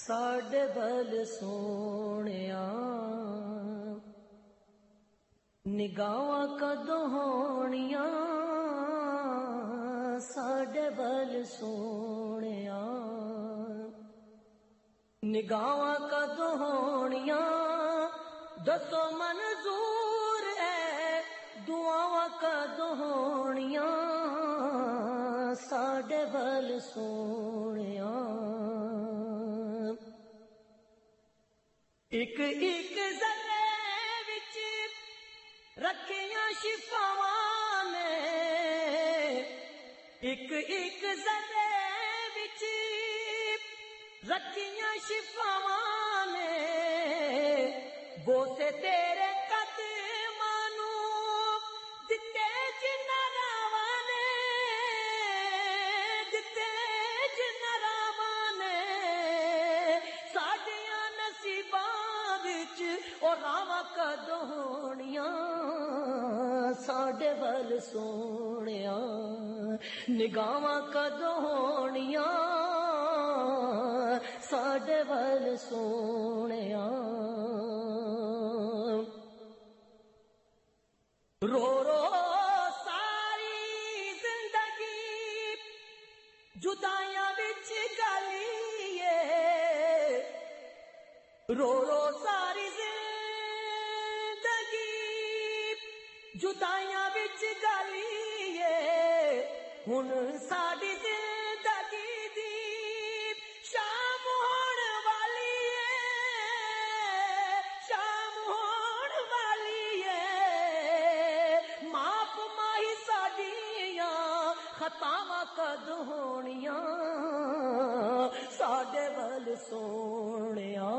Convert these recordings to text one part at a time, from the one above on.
ساڈے بل سونے نگاہ کدو ہونیاں ساڈے بل سونے نگاہ کدو ہونیاں دسو منظور ہے دعا کدو ہونیاں ساڈے بل سونے ایک ایک زلے وچ رکھیاں شفاواں نے ایک ایک زلے وچ رکھیاں شفاواں نے بوسے تیرے ول سونے نگاواں کدو ہونیاں؟ ساڈے ول سویا رو رو ساری زندگی جدائیاں بچ گلی رو رو سا جدائیاں بچ گلیے ہن ساڈی زندگی دی شام ہون والی ہے شام ہون والی ہے معاف مائی ساڈیاں خطاواں کد ہونیاں ساڈے بل سونیا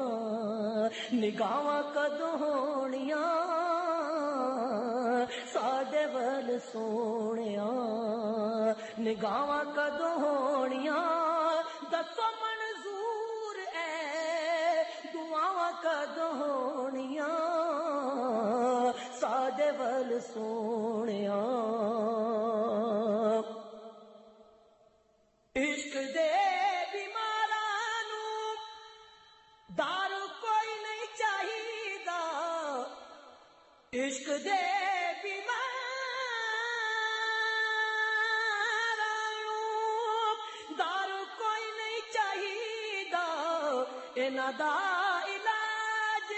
نگاہ کد ہونیاں تیرے ول سونے نگاواں کدو ہونیاں؟ دسو منظور ہے دعاواں کدو ہونیاں؟ سادے ول سونے عشق دے بیماراں دار کوئی نہیں چاہیے عشق دے انہاں علاج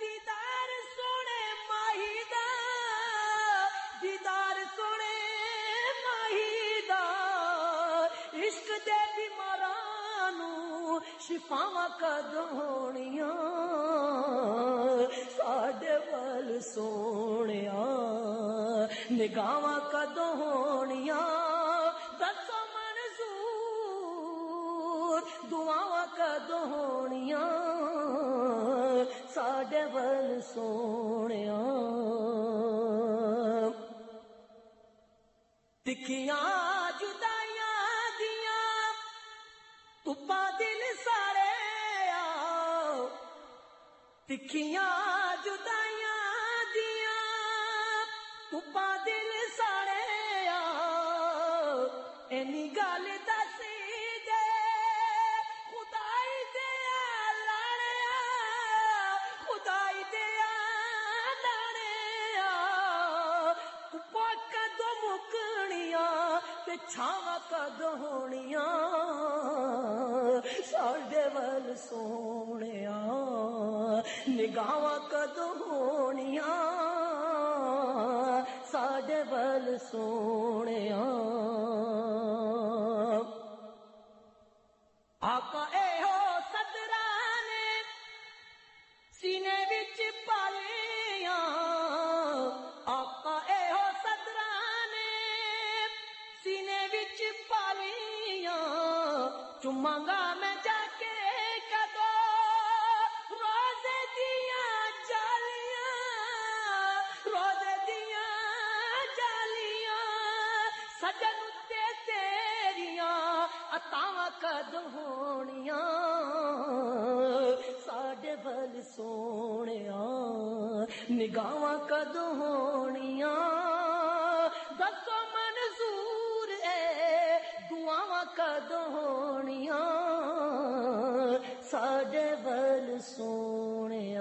دیدار سونے ماہی دا دیدار سونے ماہی دشق عشق دے بیماراں نو شفاواں کد ہونیاں۔ ساڈے ول سونیا نگاہاں کد ساڈے ول سونے دکھیاں جدائیاں دیا تپا دل سارے تکھیاں جدائیاں دیا تپا دل سارے اینی گل چھاوا کد ہونیا ساڈے ول سونے نگاہ کد ساڈے ول سونے مانگا میں جا کے کدو روز دیا جالیاں، روز دیا جالیاں، سجن تے تیریاں اتاواں کد ہونیاں ساڈے بل سونے نگاواں کد ہونیاں جبل سونے